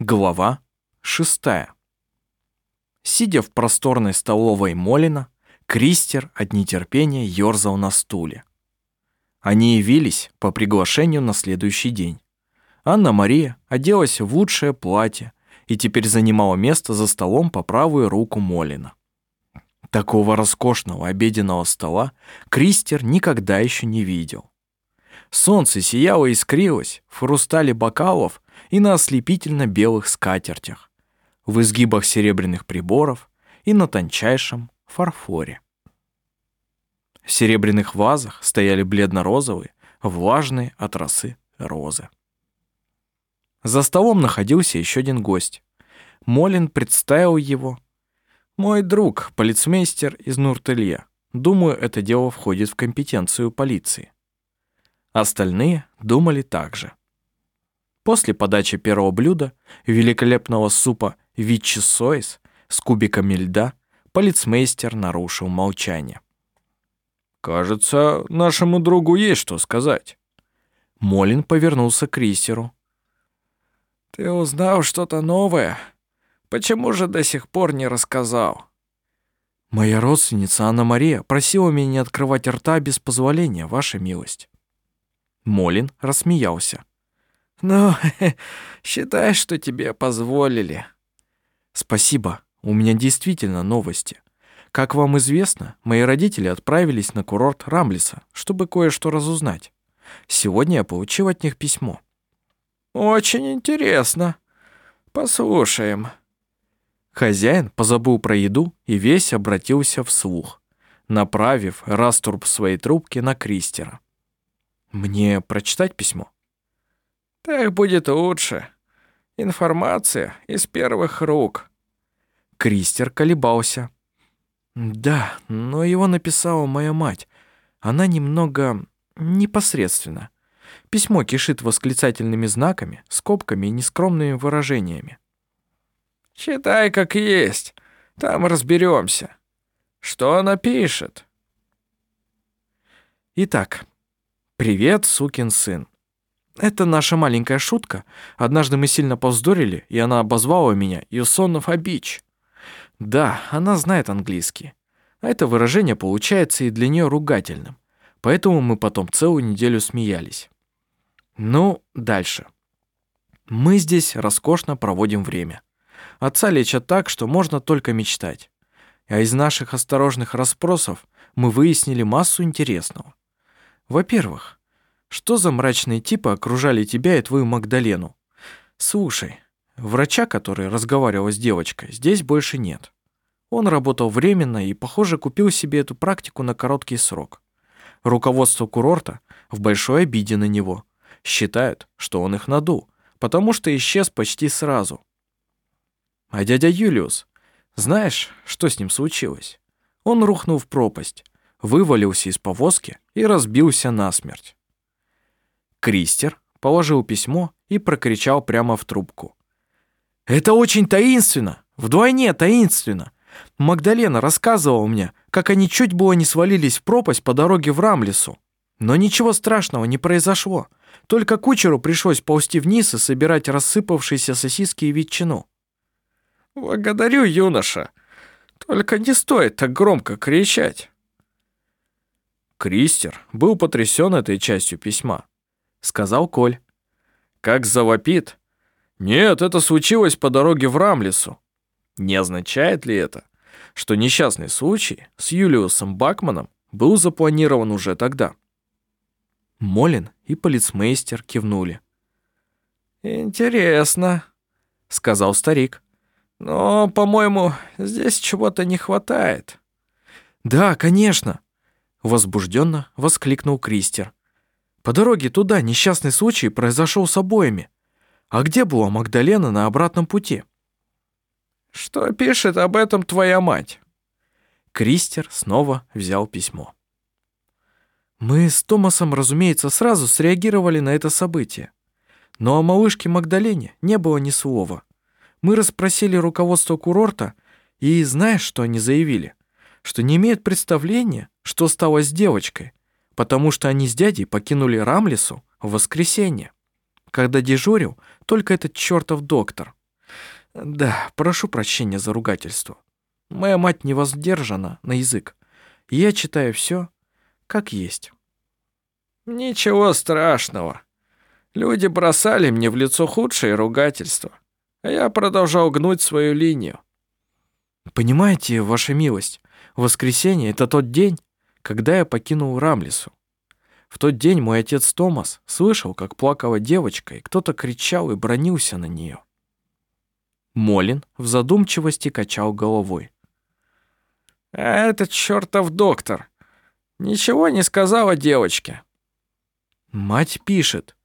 Глава шестая. Сидя в просторной столовой Молина, Кристер от нетерпения ерзал на стуле. Они явились по приглашению на следующий день. Анна-Мария оделась в лучшее платье и теперь занимала место за столом по правую руку Молина. Такого роскошного обеденного стола Кристер никогда еще не видел. Солнце сияло и искрилось в хрустале бокалов и на ослепительно белых скатертях, в изгибах серебряных приборов и на тончайшем фарфоре. В серебряных вазах стояли бледно-розовые, влажные от росы розы. За столом находился еще один гость. Молин представил его. «Мой друг, полицмейстер из Нуртелье. Думаю, это дело входит в компетенцию полиции». Остальные думали так же. После подачи первого блюда, великолепного супа вичи сойс с кубиками льда, полицмейстер нарушил молчание. «Кажется, нашему другу есть что сказать». Молин повернулся к Крисеру. «Ты узнал что-то новое? Почему же до сих пор не рассказал?» «Моя родственница Анна-Мария просила меня не открывать рта без позволения, ваша милость». Молин рассмеялся. «Ну, считай, что тебе позволили». «Спасибо, у меня действительно новости. Как вам известно, мои родители отправились на курорт Рамлиса, чтобы кое-что разузнать. Сегодня я получил от них письмо». «Очень интересно. Послушаем». Хозяин позабыл про еду и весь обратился вслух, направив растурб своей трубки на Кристера. «Мне прочитать письмо?» «Так будет лучше. Информация из первых рук». Кристер колебался. «Да, но его написала моя мать. Она немного непосредственно. Письмо кишит восклицательными знаками, скобками и нескромными выражениями. «Читай как есть, там разберемся. Что она пишет?» Итак, привет, сукин сын. Это наша маленькая шутка. Однажды мы сильно повздорили, и она обозвала меня Юсонов Абич. Да, она знает английский. А это выражение получается и для нее ругательным. Поэтому мы потом целую неделю смеялись. Ну, дальше. Мы здесь роскошно проводим время. Отца лечат так, что можно только мечтать. А из наших осторожных расспросов мы выяснили массу интересного. Во-первых, что за мрачные типы окружали тебя и твою Магдалену? Слушай, врача, который разговаривал с девочкой, здесь больше нет. Он работал временно и, похоже, купил себе эту практику на короткий срок. Руководство курорта в большой обиде на него – считают, что он их надул, потому что исчез почти сразу. А дядя Юлиус, знаешь, что с ним случилось? Он рухнул в пропасть, вывалился из повозки и разбился насмерть. Кристер положил письмо и прокричал прямо в трубку. «Это очень таинственно! Вдвойне таинственно! Магдалена рассказывала мне, как они чуть было не свалились в пропасть по дороге в Рамлесу. Но ничего страшного не произошло. Только кучеру пришлось ползти вниз и собирать рассыпавшиеся сосиски и ветчину. «Благодарю, юноша. Только не стоит так громко кричать». Кристер был потрясен этой частью письма. Сказал Коль. «Как завопит? Нет, это случилось по дороге в Рамлесу. Не означает ли это, что несчастный случай с Юлиусом Бакманом был запланирован уже тогда?» Молин и полицмейстер кивнули. «Интересно», — сказал старик. «Но, по-моему, здесь чего-то не хватает». «Да, конечно», — возбужденно воскликнул Кристер. «По дороге туда несчастный случай произошел с обоими. А где была Магдалена на обратном пути?» «Что пишет об этом твоя мать?» Кристер снова взял письмо. Мы с Томасом, разумеется, сразу среагировали на это событие. Но о малышке Магдалене не было ни слова. Мы расспросили руководство курорта, и знаешь, что они заявили? Что не имеют представления, что стало с девочкой, потому что они с дядей покинули Рамлесу в воскресенье, когда дежурил только этот чертов доктор. Да, прошу прощения за ругательство. Моя мать не воздержана на язык. Я читаю все, как есть. Ничего страшного. Люди бросали мне в лицо худшие ругательства, а я продолжал гнуть свою линию. Понимаете, ваша милость, воскресенье — это тот день, когда я покинул Рамлису. В тот день мой отец Томас слышал, как плакала девочка, и кто-то кричал и бронился на нее. Молин в задумчивости качал головой. «А этот чертов доктор ничего не сказал о девочке». Мать пишет.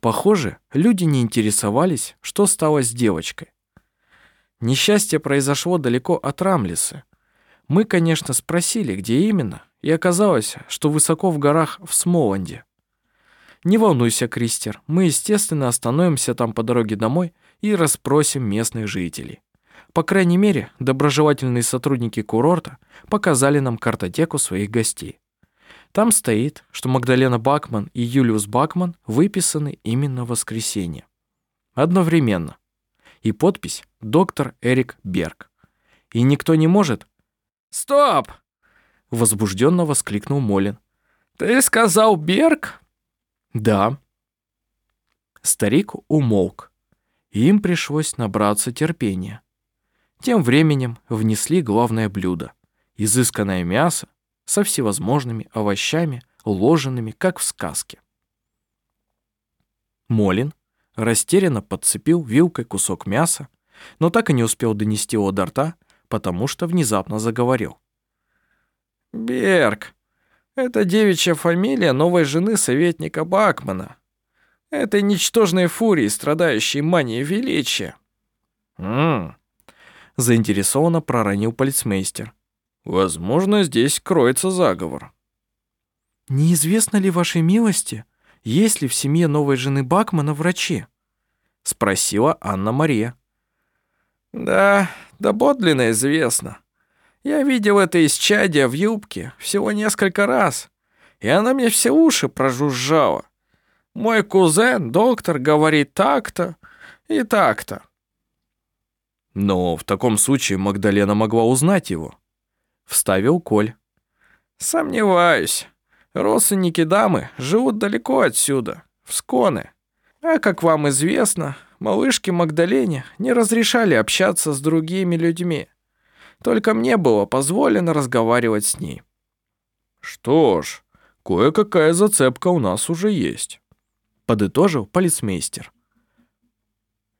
Похоже, люди не интересовались, что стало с девочкой. Несчастье произошло далеко от Рамлиса. Мы, конечно, спросили, где именно, и оказалось, что высоко в горах в Смоланде. Не волнуйся, Кристер, мы, естественно, остановимся там по дороге домой и расспросим местных жителей. По крайней мере, доброжелательные сотрудники курорта показали нам картотеку своих гостей. Там стоит, что Магдалена Бакман и Юлиус Бакман выписаны именно в воскресенье. Одновременно. И подпись «Доктор Эрик Берг». И никто не может... «Стоп!» — возбужденно воскликнул Молин. «Ты сказал Берг?» «Да». Старик умолк, им пришлось набраться терпения. Тем временем внесли главное блюдо — изысканное мясо со всевозможными овощами, уложенными, как в сказке. Молин растерянно подцепил вилкой кусок мяса, но так и не успел донести его до рта, потому что внезапно заговорил. «Берг, это девичья фамилия новой жены советника Бакмана. Этой ничтожной фурии, страдающей манией величия». «М-м-м», заинтересованно проронил полицмейстер. «Возможно, здесь кроется заговор». «Неизвестно ли вашей милости, есть ли в семье новой жены Бакмана врачи?» — спросила Анна-Мария. «Да, да подлинно известно. Я видел это исчадие в юбке всего несколько раз, и она мне все уши прожужжала. Мой кузен, доктор, говорит так-то и так-то. Но в таком случае Магдалена могла узнать его. Вставил Коль. Сомневаюсь. Родственники дамы живут далеко отсюда, в Сконе. А как вам известно, малышке Магдалене не разрешали общаться с другими людьми. Только мне было позволено разговаривать с ней. Что ж, кое-какая зацепка у нас уже есть, подытожил полицмейстер.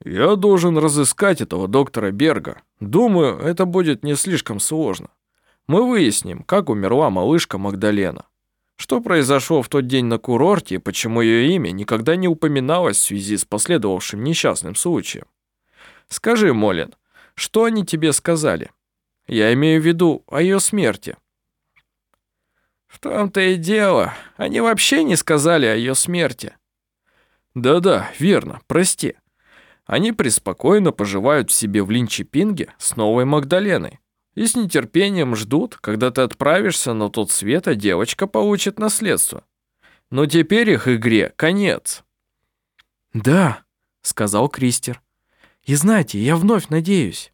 Я должен разыскать этого доктора Берга. Думаю, это будет не слишком сложно. Мы выясним, как умерла малышка Магдалена. Что произошло в тот день на курорте и почему ее имя никогда не упоминалось в связи с последовавшим несчастным случаем. Скажи, Молин, что они тебе сказали? Я имею в виду о ее смерти. В том-то и дело. Они вообще не сказали о ее смерти. Да-да, верно, прости. Они преспокойно поживают в себе в Линчепинге с новой Магдаленой и с нетерпением ждут, когда ты отправишься на тот свет, а девочка получит наследство. Но теперь их игре конец. «Да», — сказал Кристер. «И знаете, я вновь надеюсь.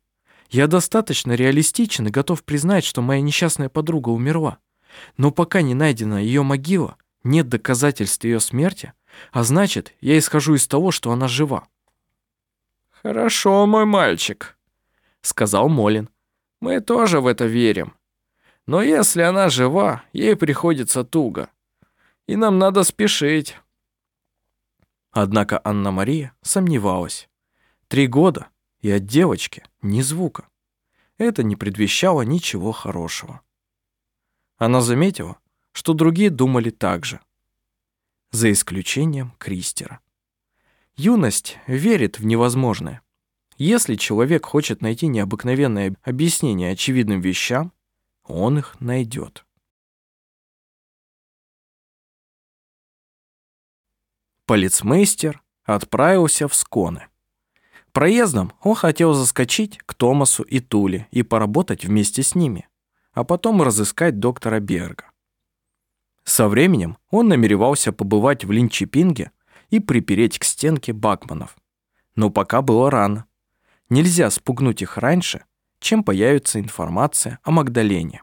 Я достаточно реалистичен и готов признать, что моя несчастная подруга умерла. Но пока не найдена ее могила, нет доказательств ее смерти, а значит, я исхожу из того, что она жива». «Хорошо, мой мальчик», — сказал Молин. «Мы тоже в это верим. Но если она жива, ей приходится туго. И нам надо спешить». Однако Анна-Мария сомневалась. Три года, и от девочки ни звука. Это не предвещало ничего хорошего. Она заметила, что другие думали так же. За исключением Кристера. Юность верит в невозможное. Если человек хочет найти необыкновенное объяснение очевидным вещам, он их найдет. Полицмейстер отправился в Сконы. Проездом он хотел заскочить к Томасу и Туле и поработать вместе с ними, а потом разыскать доктора Берга. Со временем он намеревался побывать в Линчепинге и припереть к стенке Бакманов. Но пока было рано. Нельзя спугнуть их раньше, чем появится информация о Магдалене.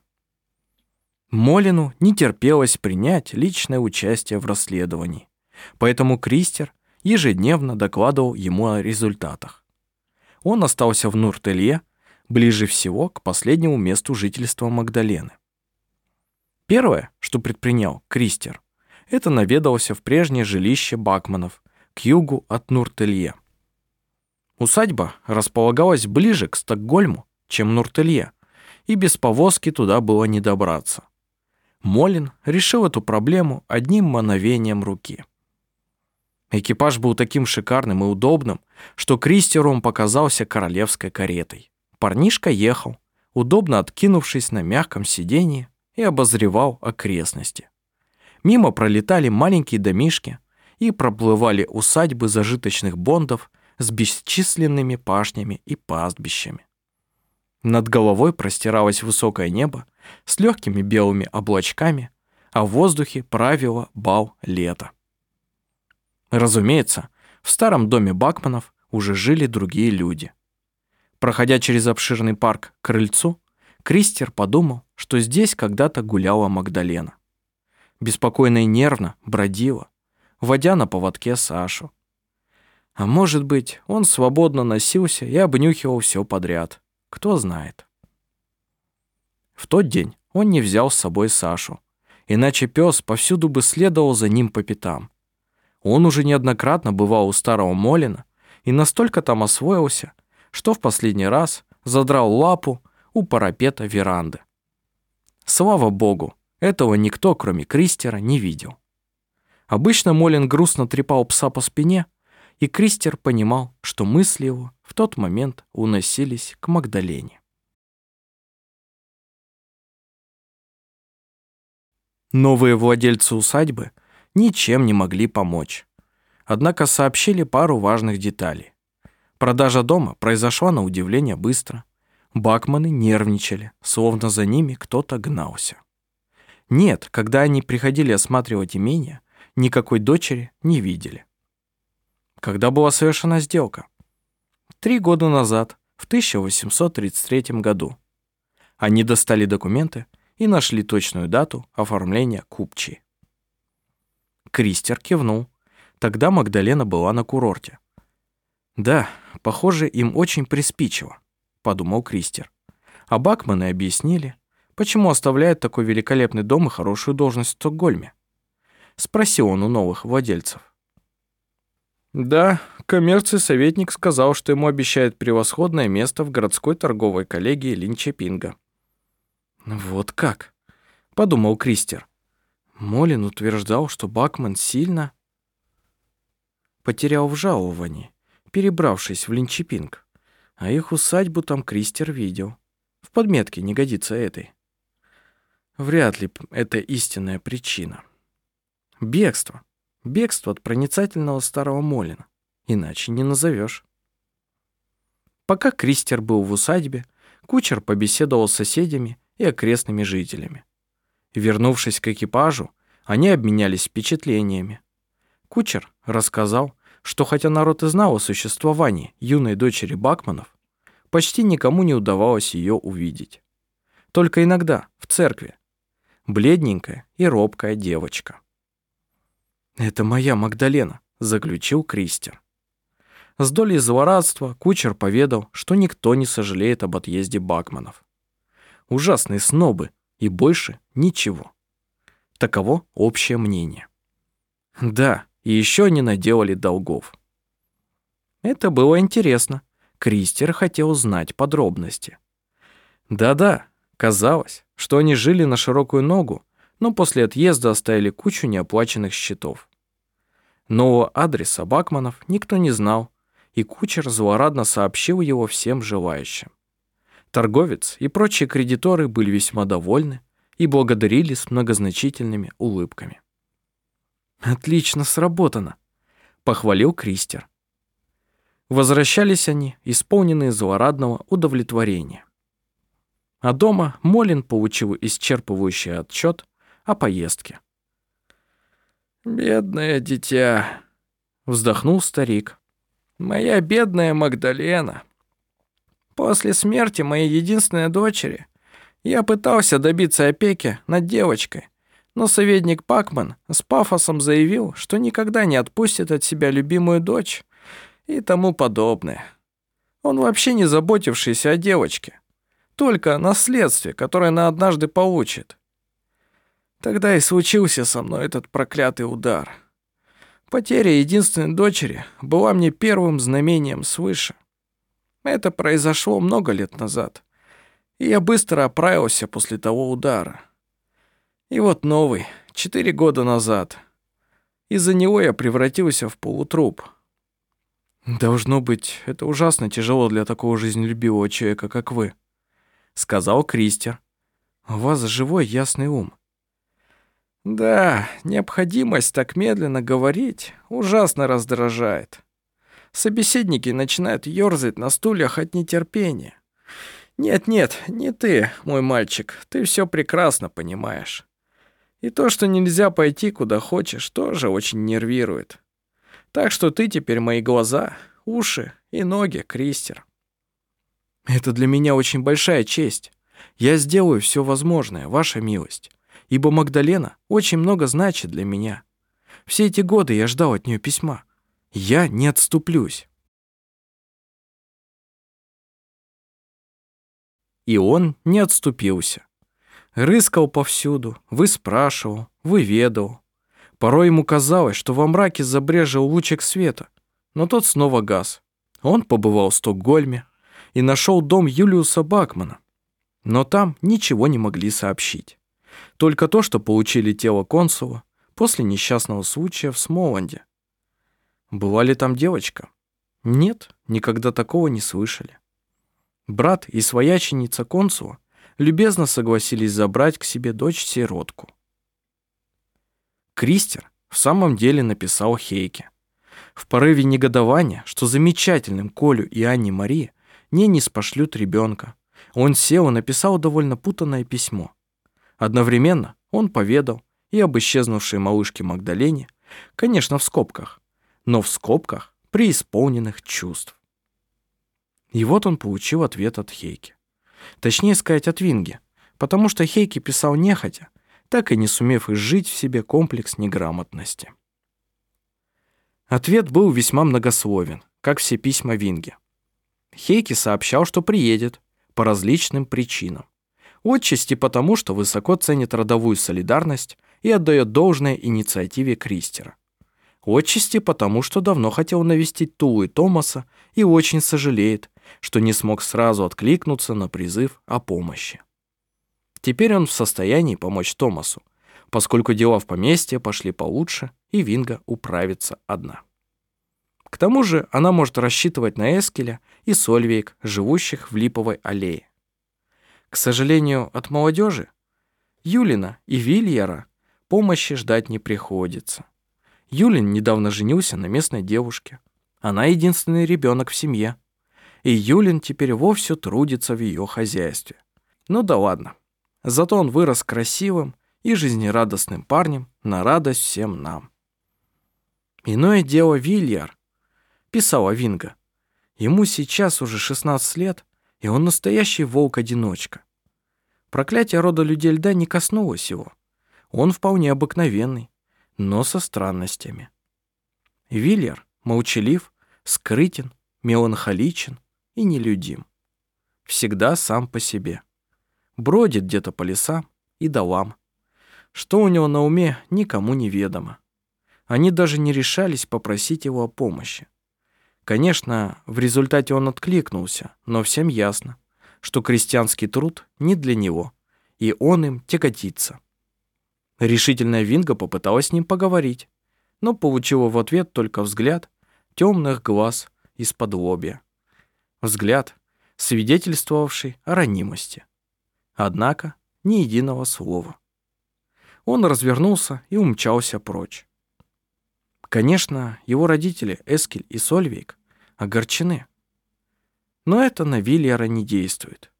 Молину не терпелось принять личное участие в расследовании, поэтому Кристер ежедневно докладывал ему о результатах. Он остался в Нуртелье, ближе всего к последнему месту жительства Магдалены. Первое, что предпринял Кристер, это наведался в прежнее жилище Бакманов к югу от Нуртелье. Усадьба располагалась ближе к Стокгольму, чем Нуртелье, и без повозки туда было не добраться. Молин решил эту проблему одним мановением руки. Экипаж был таким шикарным и удобным, что Кристеру он показался королевской каретой. Парнишка ехал, удобно откинувшись на мягком сиденье, и обозревал окрестности. Мимо пролетали маленькие домишки и проплывали усадьбы зажиточных бондов с бесчисленными пашнями и пастбищами. Над головой простиралось высокое небо с легкими белыми облачками, а в воздухе правило бал лета. Разумеется, в старом доме Бакманов уже жили другие люди. Проходя через обширный парк к крыльцу, Кристер подумал, что здесь когда-то гуляла Магдалена. Беспокойно и нервно бродила, водя на поводке Сашу. А может быть, он свободно носился и обнюхивал все подряд. Кто знает. В тот день он не взял с собой Сашу, иначе пес повсюду бы следовал за ним по пятам. Он уже неоднократно бывал у старого Молина и настолько там освоился, что в последний раз задрал лапу у парапета веранды. Слава богу, этого никто, кроме Кристера, не видел. Обычно Молин грустно трепал пса по спине, и Кристер понимал, что мысли его в тот момент уносились к Магдалене. Новые владельцы усадьбы ничем не могли помочь. Однако сообщили пару важных деталей. Продажа дома произошла на удивление быстро. Бакманы нервничали, словно за ними кто-то гнался. Нет, когда они приходили осматривать имение, никакой дочери не видели. Когда была совершена сделка? Три года назад, в 1833 году. Они достали документы и нашли точную дату оформления купчи. Кристер кивнул. Тогда Магдалена была на курорте. Да, похоже, им очень приспичило подумал Кристер. А Бакманы объяснили, почему оставляют такой великолепный дом и хорошую должность в Стокгольме. Спросил он у новых владельцев. Да, коммерции советник сказал, что ему обещают превосходное место в городской торговой коллегии Линчепинга. Вот как, подумал Кристер. Молин утверждал, что Бакман сильно потерял в жаловании, перебравшись в Линчепинг. А их усадьбу там Кристер видел. В подметке не годится этой. Вряд ли это истинная причина. Бегство. Бегство от проницательного старого Молина. Иначе не назовешь. Пока Кристер был в усадьбе, кучер побеседовал с соседями и окрестными жителями. Вернувшись к экипажу, они обменялись впечатлениями. Кучер рассказал, что хотя народ и знал о существовании юной дочери Бакманов, почти никому не удавалось ее увидеть. Только иногда, в церкви. Бледненькая и робкая девочка. «Это моя Магдалена», — заключил Кристер. С долей злорадства кучер поведал, что никто не сожалеет об отъезде Бакманов. Ужасные снобы и больше ничего. Таково общее мнение. Да, и еще они наделали долгов. Это было интересно. Кристер хотел знать подробности. Да-да, казалось, что они жили на широкую ногу, но после отъезда оставили кучу неоплаченных счетов. Нового адреса Бакманов никто не знал, и кучер злорадно сообщил его всем желающим. Торговец и прочие кредиторы были весьма довольны и благодарили с многозначительными улыбками. «Отлично сработано», — похвалил Кристер. Возвращались они, исполненные злорадного удовлетворения. А дома Молин получил исчерпывающий отчет о поездке. «Бедное дитя», — вздохнул старик. «Моя бедная Магдалена. После смерти моей единственной дочери я пытался добиться опеки над девочкой, но советник Пакман с пафосом заявил, что никогда не отпустит от себя любимую дочь и тому подобное. Он вообще не заботившийся о девочке, только о наследстве, которое она однажды получит. Тогда и случился со мной этот проклятый удар. Потеря единственной дочери была мне первым знамением свыше. Это произошло много лет назад, и я быстро оправился после того удара. И вот новый, четыре года назад. Из-за него я превратился в полутруп. «Должно быть, это ужасно тяжело для такого жизнелюбивого человека, как вы», — сказал Кристер. «У вас живой ясный ум». «Да, необходимость так медленно говорить ужасно раздражает. Собеседники начинают ёрзать на стульях от нетерпения. Нет-нет, не ты, мой мальчик, ты все прекрасно понимаешь. И то, что нельзя пойти куда хочешь, тоже очень нервирует. Так что ты теперь мои глаза, уши и ноги, Кристер. Это для меня очень большая честь. Я сделаю все возможное, ваша милость. Ибо Магдалена очень много значит для меня. Все эти годы я ждал от нее письма. Я не отступлюсь. И он не отступился. Рыскал повсюду, выспрашивал, выведал. Порой ему казалось, что во мраке забрежил лучик света, но тот снова гас. Он побывал в Стокгольме и нашел дом Юлиуса Бакмана. Но там ничего не могли сообщить. Только то, что получили тело консула после несчастного случая в Смоланде. Была ли там девочка? Нет, никогда такого не слышали. Брат и свояченица консула любезно согласились забрать к себе дочь-сиротку. Кристер в самом деле написал Хейке. В порыве негодования, что замечательным Колю и Анне Марии не не спошлют ребенка, он сел и написал довольно путанное письмо. Одновременно он поведал и об исчезнувшей малышке Магдалене, конечно, в скобках, но в скобках преисполненных чувств. И вот он получил ответ от Хейки. Точнее сказать, от Винги, потому что Хейки писал нехотя, так и не сумев изжить в себе комплекс неграмотности. Ответ был весьма многословен, как все письма Винги. Хейки сообщал, что приедет по различным причинам. Отчасти потому, что высоко ценит родовую солидарность и отдает должное инициативе Кристера. Отчасти потому, что давно хотел навестить Тулу и Томаса и очень сожалеет, что не смог сразу откликнуться на призыв о помощи. Теперь он в состоянии помочь Томасу, поскольку дела в поместье пошли получше, и Винга управится одна. К тому же она может рассчитывать на Эскеля и Сольвейк, живущих в Липовой аллее. К сожалению, от молодежи, Юлина и Вильяра помощи ждать не приходится. Юлин недавно женился на местной девушке. Она единственный ребенок в семье и Юлин теперь вовсю трудится в ее хозяйстве. Ну да ладно. Зато он вырос красивым и жизнерадостным парнем на радость всем нам. Иное дело Вильяр, писала Винга. Ему сейчас уже 16 лет, и он настоящий волк-одиночка. Проклятие рода людей льда не коснулось его. Он вполне обыкновенный, но со странностями. Вильяр молчалив, скрытен, меланхоличен, и нелюдим. Всегда сам по себе. Бродит где-то по лесам и долам. Что у него на уме, никому не ведомо. Они даже не решались попросить его о помощи. Конечно, в результате он откликнулся, но всем ясно, что крестьянский труд не для него, и он им тяготится. Решительная Винга попыталась с ним поговорить, но получила в ответ только взгляд темных глаз из-под лобья взгляд, свидетельствовавший о ранимости. Однако ни единого слова. Он развернулся и умчался прочь. Конечно, его родители Эскель и Сольвейк огорчены. Но это на Вильяра не действует.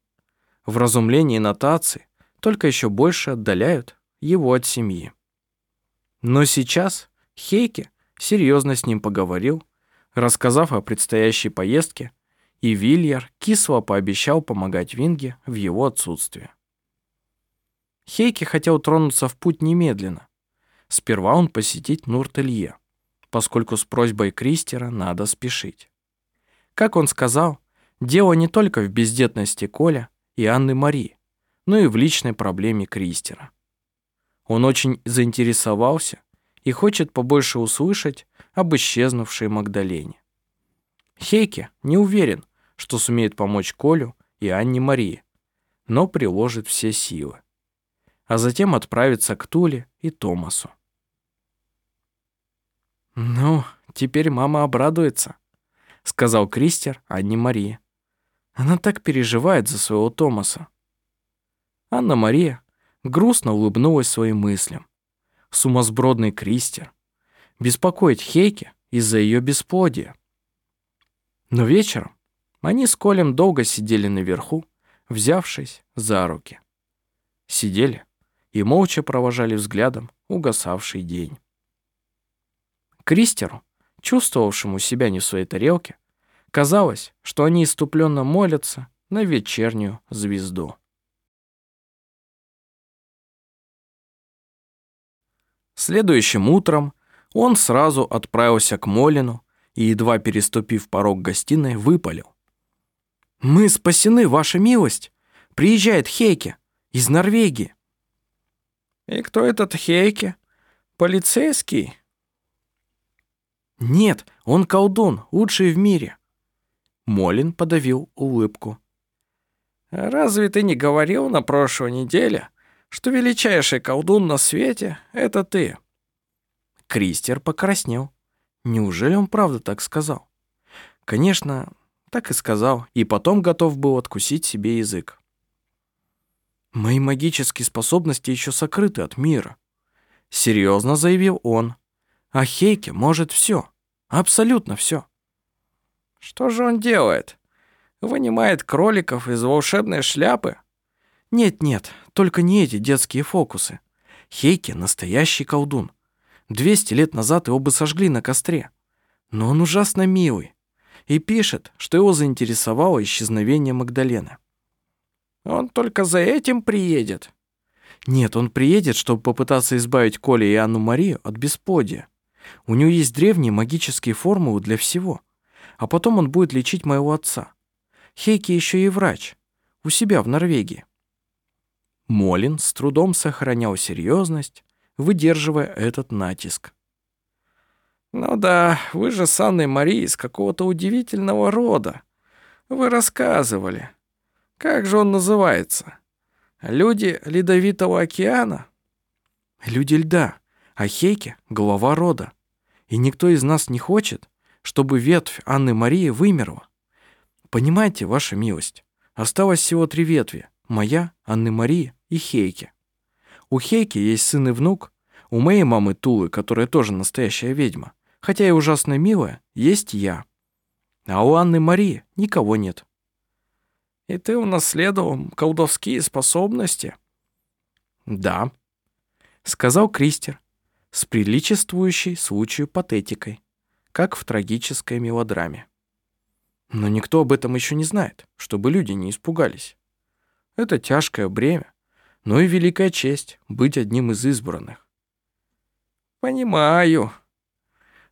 В разумлении нотации только еще больше отдаляют его от семьи. Но сейчас Хейке серьезно с ним поговорил, рассказав о предстоящей поездке и Вильяр кисло пообещал помогать Винге в его отсутствие. Хейки хотел тронуться в путь немедленно. Сперва он посетить Нуртелье, поскольку с просьбой Кристера надо спешить. Как он сказал, дело не только в бездетности Коля и Анны Марии, но и в личной проблеме Кристера. Он очень заинтересовался и хочет побольше услышать об исчезнувшей Магдалене. Хейке не уверен, что сумеет помочь Колю и Анне Марии, но приложит все силы. А затем отправится к Туле и Томасу. «Ну, теперь мама обрадуется», — сказал Кристер Анне Марии. Она так переживает за своего Томаса. Анна-Мария грустно улыбнулась своим мыслям. Сумасбродный Кристер. Беспокоить Хейке из-за ее бесплодия. Но вечером они с Колем долго сидели наверху, взявшись за руки. Сидели и молча провожали взглядом угасавший день. Кристеру, чувствовавшему себя не в своей тарелке, казалось, что они иступленно молятся на вечернюю звезду. Следующим утром он сразу отправился к Молину и, едва переступив порог гостиной, выпалил. «Мы спасены, ваша милость! Приезжает Хейке из Норвегии!» «И кто этот Хейке? Полицейский?» «Нет, он колдун, лучший в мире!» Молин подавил улыбку. «Разве ты не говорил на прошлой неделе, что величайший колдун на свете — это ты?» Кристер покраснел. Неужели он правда так сказал? Конечно, так и сказал, и потом готов был откусить себе язык. «Мои магические способности еще сокрыты от мира», — серьезно заявил он. «А Хейке может все, абсолютно все». «Что же он делает? Вынимает кроликов из волшебной шляпы?» «Нет-нет, только не эти детские фокусы. Хейке — настоящий колдун. Двести лет назад его бы сожгли на костре. Но он ужасно милый, и пишет, что его заинтересовало исчезновение Магдалены. Он только за этим приедет? Нет, он приедет, чтобы попытаться избавить Коля и Анну Марию от бесплодия. У него есть древние магические формулы для всего. А потом он будет лечить моего отца. Хейки еще и врач. У себя в Норвегии. Молин с трудом сохранял серьезность, выдерживая этот натиск. «Ну да, вы же с Анной Марией из какого-то удивительного рода. Вы рассказывали. Как же он называется? Люди Ледовитого океана?» «Люди льда, а Хейке — голова рода. И никто из нас не хочет, чтобы ветвь Анны Марии вымерла. Понимаете, ваша милость, осталось всего три ветви — моя, Анны Марии и Хейке. У Хейки есть сын и внук, у моей мамы Тулы, которая тоже настоящая ведьма, хотя и ужасно милая, есть я. А у Анны Марии никого нет. И ты унаследовал колдовские способности? Да, сказал Кристер с приличествующей случаю патетикой, как в трагической мелодраме. Но никто об этом еще не знает, чтобы люди не испугались. Это тяжкое бремя, но и великая честь быть одним из избранных. «Понимаю»,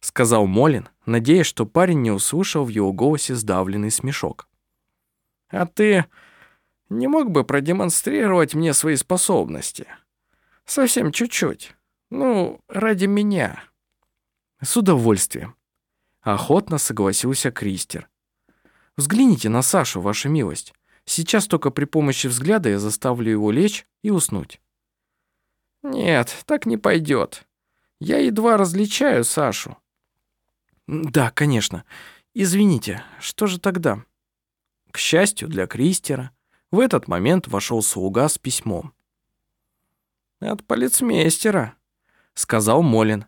сказал Молин, надеясь, что парень не услышал в его голосе сдавленный смешок. «А ты не мог бы продемонстрировать мне свои способности? Совсем чуть-чуть. Ну, ради меня». «С удовольствием», — охотно согласился Кристер. «Взгляните на Сашу, ваша милость. Сейчас только при помощи взгляда я заставлю его лечь и уснуть». «Нет, так не пойдет. Я едва различаю Сашу. Да, конечно. Извините, что же тогда? К счастью для Кристера, в этот момент вошел слуга с письмом. «От полицмейстера», — сказал Молин.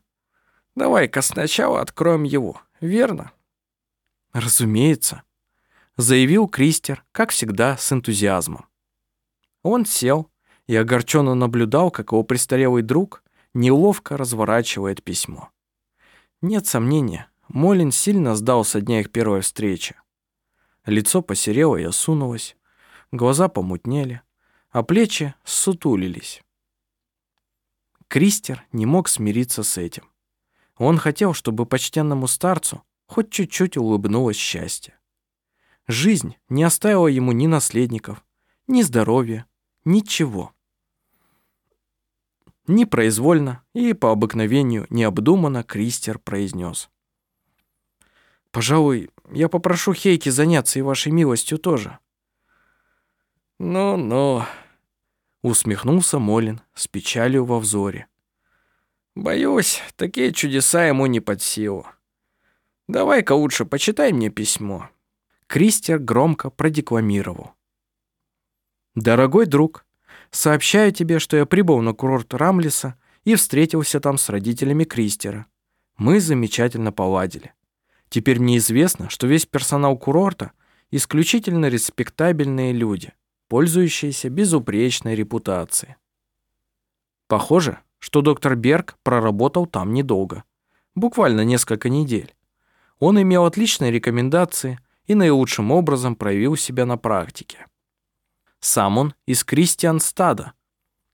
«Давай-ка сначала откроем его, верно?» «Разумеется», — заявил Кристер, как всегда, с энтузиазмом. Он сел и огорченно наблюдал, как его престарелый друг неловко разворачивает письмо. Нет сомнения, Молин сильно сдался дня их первой встречи. Лицо посерело и осунулось, глаза помутнели, а плечи ссутулились. Кристер не мог смириться с этим. Он хотел, чтобы почтенному старцу хоть чуть-чуть улыбнулось счастье. Жизнь не оставила ему ни наследников, ни здоровья, ничего. Непроизвольно и по обыкновению необдуманно Кристер произнес. «Пожалуй, я попрошу Хейки заняться и вашей милостью тоже». «Ну-ну», — усмехнулся Молин с печалью во взоре. «Боюсь, такие чудеса ему не под силу. Давай-ка лучше почитай мне письмо». Кристер громко продекламировал. «Дорогой друг, сообщаю тебе, что я прибыл на курорт Рамлиса и встретился там с родителями Кристера. Мы замечательно поладили. Теперь мне известно, что весь персонал курорта исключительно респектабельные люди, пользующиеся безупречной репутацией. Похоже, что доктор Берг проработал там недолго, буквально несколько недель. Он имел отличные рекомендации и наилучшим образом проявил себя на практике. Сам он из Кристианстада,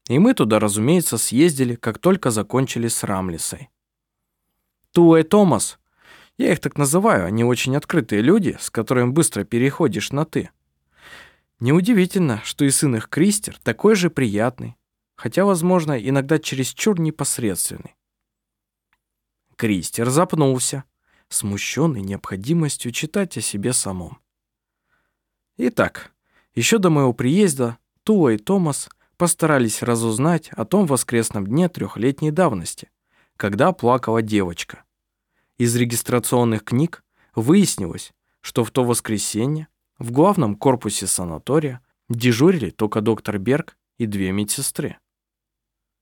и мы туда, разумеется, съездили, как только закончили с Рамлисой. Туэ Томас, я их так называю, они очень открытые люди, с которыми быстро переходишь на «ты». Неудивительно, что и сын их Кристер такой же приятный, хотя, возможно, иногда чересчур непосредственный. Кристер запнулся, смущенный необходимостью читать о себе самом. Итак, еще до моего приезда Туа и Томас постарались разузнать о том воскресном дне трехлетней давности, когда плакала девочка. Из регистрационных книг выяснилось, что в то воскресенье в главном корпусе санатория дежурили только доктор Берг и две медсестры.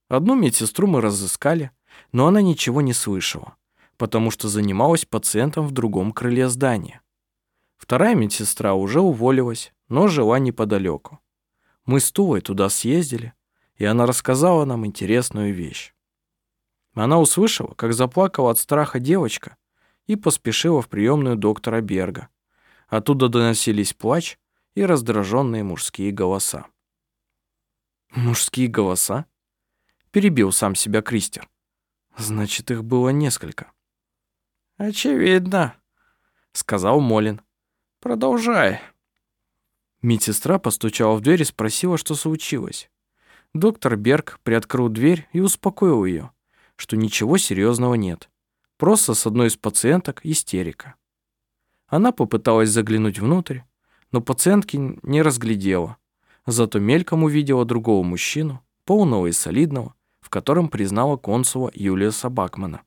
Одну медсестру мы разыскали, но она ничего не слышала потому что занималась пациентом в другом крыле здания. Вторая медсестра уже уволилась, но жила неподалеку. Мы с Тувой туда съездили, и она рассказала нам интересную вещь. Она услышала, как заплакала от страха девочка, и поспешила в приемную доктора Берга. Оттуда доносились плач и раздраженные мужские голоса. «Мужские голоса?» — перебил сам себя Кристер. «Значит, их было несколько». «Очевидно», — сказал Молин. «Продолжай». Медсестра постучала в дверь и спросила, что случилось. Доктор Берг приоткрыл дверь и успокоил ее, что ничего серьезного нет. Просто с одной из пациенток истерика. Она попыталась заглянуть внутрь, но пациентки не разглядела. Зато мельком увидела другого мужчину, полного и солидного, в котором признала консула Юлиуса Бакмана.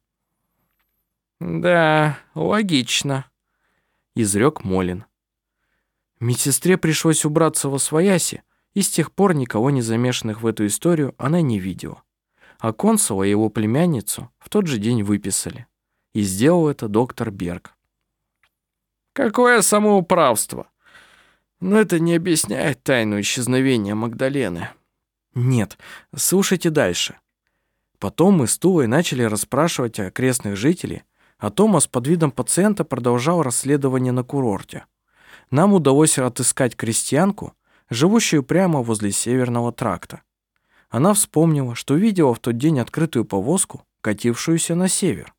«Да, логично», — изрек Молин. Медсестре пришлось убраться во свояси, и с тех пор никого не замешанных в эту историю она не видела. А консула и его племянницу в тот же день выписали. И сделал это доктор Берг. «Какое самоуправство! Но это не объясняет тайну исчезновения Магдалены». «Нет, слушайте дальше». Потом мы с Тулой начали расспрашивать окрестных жителей, а Томас под видом пациента продолжал расследование на курорте. Нам удалось отыскать крестьянку, живущую прямо возле Северного тракта. Она вспомнила, что видела в тот день открытую повозку, катившуюся на север.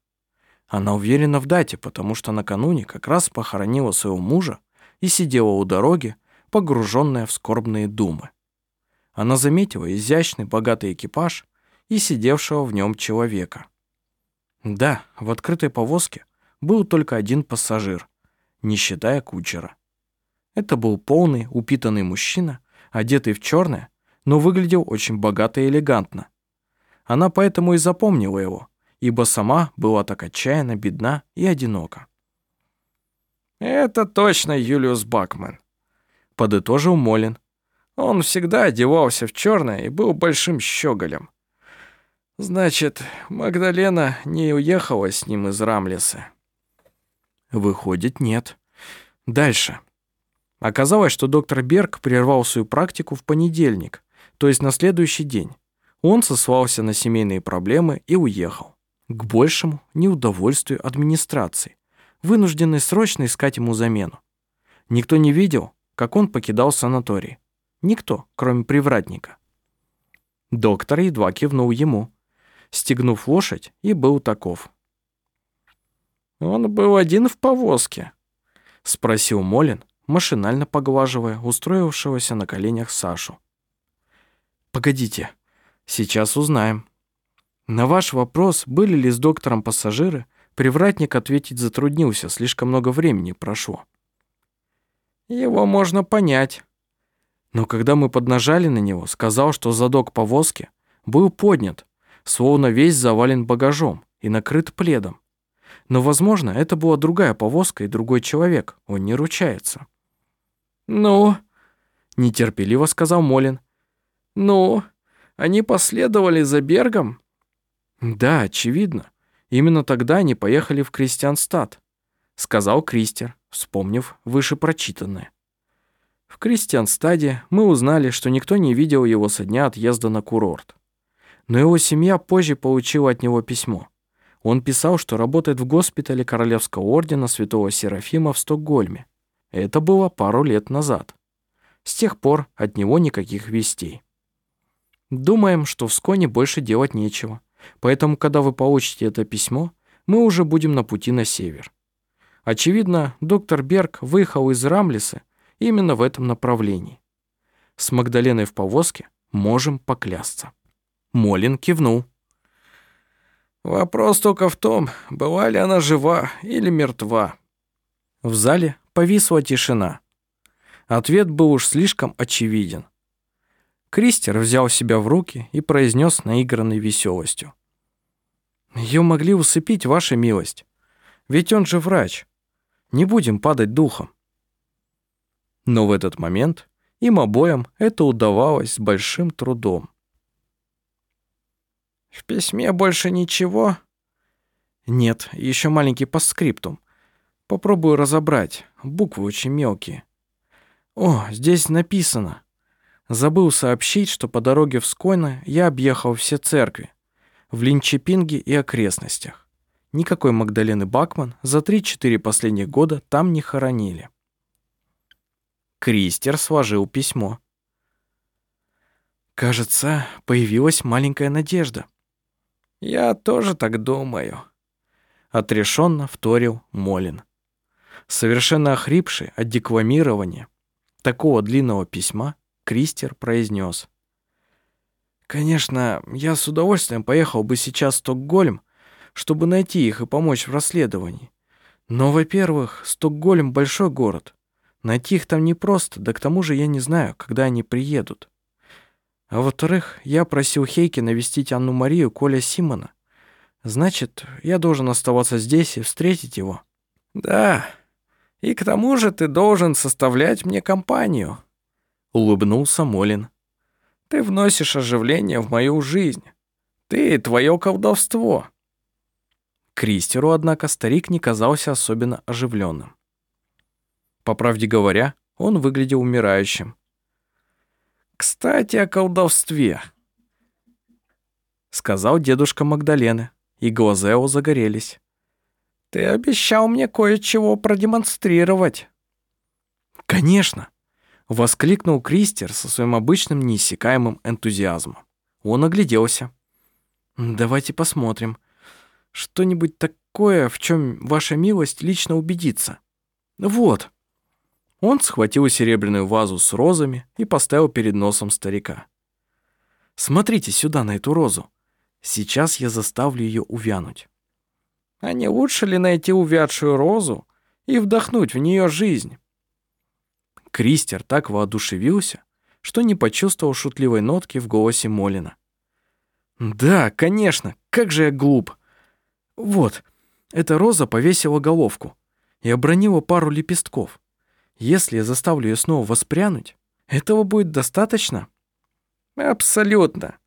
Она уверена в дате, потому что накануне как раз похоронила своего мужа и сидела у дороги, погруженная в скорбные думы. Она заметила изящный богатый экипаж и сидевшего в нем человека. Да, в открытой повозке был только один пассажир, не считая кучера. Это был полный, упитанный мужчина, одетый в черное, но выглядел очень богато и элегантно. Она поэтому и запомнила его, ибо сама была так отчаянно бедна и одинока. «Это точно Юлиус Бакман», — подытожил Молин. «Он всегда одевался в черное и был большим щеголем. Значит, Магдалена не уехала с ним из Рамлеса. Выходит, нет. Дальше. Оказалось, что доктор Берг прервал свою практику в понедельник, то есть на следующий день. Он сослался на семейные проблемы и уехал. К большему неудовольствию администрации, вынужденной срочно искать ему замену. Никто не видел, как он покидал санаторий. Никто, кроме привратника. Доктор едва кивнул ему, стегнув лошадь, и был таков. «Он был один в повозке?» — спросил Молин, машинально поглаживая устроившегося на коленях Сашу. «Погодите, сейчас узнаем. На ваш вопрос, были ли с доктором пассажиры, привратник ответить затруднился, слишком много времени прошло. Его можно понять. Но когда мы поднажали на него, сказал, что задок повозки был поднят, словно весь завален багажом и накрыт пледом. Но, возможно, это была другая повозка и другой человек, он не ручается. «Ну?» — нетерпеливо сказал Молин. «Ну, они последовали за Бергом?» «Да, очевидно. Именно тогда они поехали в Кристианстад», — сказал Кристер, вспомнив вышепрочитанное. В Кристианстаде мы узнали, что никто не видел его со дня отъезда на курорт. Но его семья позже получила от него письмо. Он писал, что работает в госпитале Королевского ордена Святого Серафима в Стокгольме. Это было пару лет назад. С тех пор от него никаких вестей. Думаем, что в Сконе больше делать нечего. Поэтому, когда вы получите это письмо, мы уже будем на пути на север. Очевидно, доктор Берг выехал из Рамлиса именно в этом направлении. С Магдаленой в повозке можем поклясться. Молин кивнул. Вопрос только в том, была ли она жива или мертва. В зале повисла тишина. Ответ был уж слишком очевиден. Кристер взял себя в руки и произнес наигранной веселостью. «Ее могли усыпить, ваша милость. Ведь он же врач. Не будем падать духом». Но в этот момент им обоим это удавалось с большим трудом. «В письме больше ничего?» «Нет, еще маленький постскриптум. Попробую разобрать. Буквы очень мелкие. О, здесь написано. Забыл сообщить, что по дороге в Скойно я объехал все церкви. В Линчепинге и окрестностях. Никакой Магдалены Бакман за 3-4 последних года там не хоронили. Кристер сложил письмо. Кажется, появилась маленькая надежда. Я тоже так думаю. Отрешенно вторил Молин. Совершенно охрипший от декламирования такого длинного письма, Кристер произнес. «Конечно, я с удовольствием поехал бы сейчас в Стокгольм, чтобы найти их и помочь в расследовании. Но, во-первых, Стокгольм — большой город. Найти их там непросто, да к тому же я не знаю, когда они приедут. А во-вторых, я просил Хейки навестить Анну-Марию Коля Симона. Значит, я должен оставаться здесь и встретить его». «Да, и к тому же ты должен составлять мне компанию», — улыбнулся Молин. «Ты вносишь оживление в мою жизнь. Ты и твое колдовство». Кристеру, однако, старик не казался особенно оживленным. По правде говоря, он выглядел умирающим. «Кстати, о колдовстве», — сказал дедушка Магдалены, и глаза его загорелись. «Ты обещал мне кое-чего продемонстрировать». «Конечно!» — воскликнул Кристер со своим обычным неиссякаемым энтузиазмом. Он огляделся. «Давайте посмотрим. Что-нибудь такое, в чем ваша милость лично убедится. Вот». Он схватил серебряную вазу с розами и поставил перед носом старика. «Смотрите сюда, на эту розу. Сейчас я заставлю ее увянуть». «А не лучше ли найти увядшую розу и вдохнуть в нее жизнь?» Кристер так воодушевился, что не почувствовал шутливой нотки в голосе Молина. «Да, конечно, как же я глуп. Вот, эта роза повесила головку и обронила пару лепестков. Если я заставлю ее снова воспрянуть, этого будет достаточно? Абсолютно.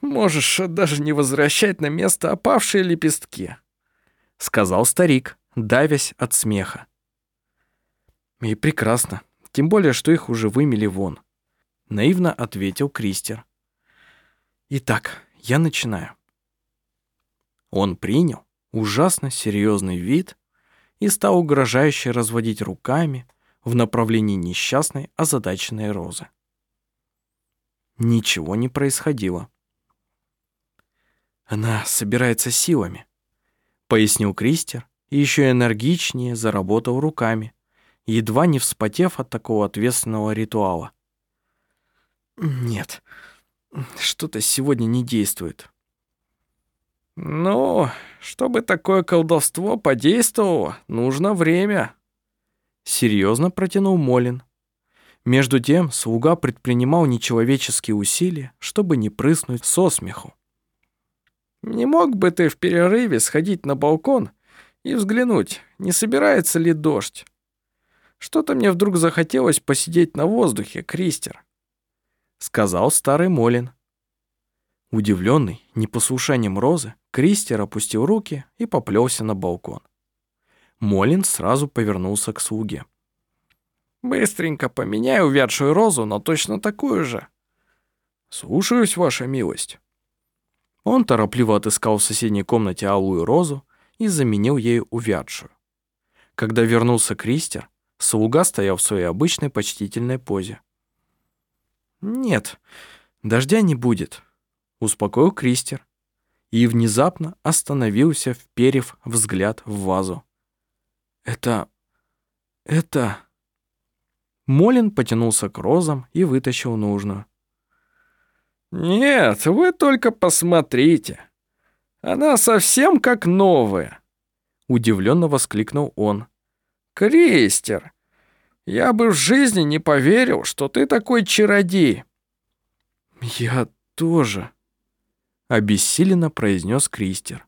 Можешь даже не возвращать на место опавшие лепестки, сказал старик, давясь от смеха. И прекрасно, тем более, что их уже вымели вон, наивно ответил Кристер. Итак, я начинаю. Он принял ужасно серьезный вид и стал угрожающе разводить руками, в направлении несчастной, озадаченной розы. Ничего не происходило. «Она собирается силами», — пояснил Кристер и еще энергичнее заработал руками, едва не вспотев от такого ответственного ритуала. «Нет, что-то сегодня не действует». «Ну, чтобы такое колдовство подействовало, нужно время», — серьезно протянул Молин. Между тем слуга предпринимал нечеловеческие усилия, чтобы не прыснуть со смеху. «Не мог бы ты в перерыве сходить на балкон и взглянуть, не собирается ли дождь? Что-то мне вдруг захотелось посидеть на воздухе, Кристер», — сказал старый Молин. Удивленный непослушанием Розы, Кристер опустил руки и поплелся на балкон. Молин сразу повернулся к слуге. Быстренько поменяй увядшую розу на точно такую же. Слушаюсь, ваша милость. Он торопливо отыскал в соседней комнате алую розу и заменил ею увядшую. Когда вернулся Кристер, слуга стоял в своей обычной почтительной позе. «Нет, дождя не будет», — успокоил Кристер и внезапно остановился, вперев взгляд в вазу. «Это... это...» Молин потянулся к розам и вытащил нужную. «Нет, вы только посмотрите. Она совсем как новая!» Удивленно воскликнул он. «Кристер, я бы в жизни не поверил, что ты такой чародей!» «Я тоже», — обессиленно произнес Кристер.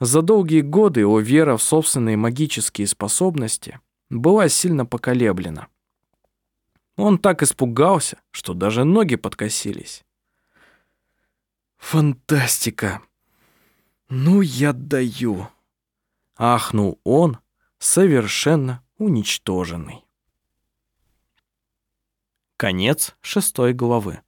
За долгие годы его вера в собственные магические способности была сильно поколеблена. Он так испугался, что даже ноги подкосились. «Фантастика! Ну, я даю!» Ахнул он, совершенно уничтоженный. Конец шестой главы.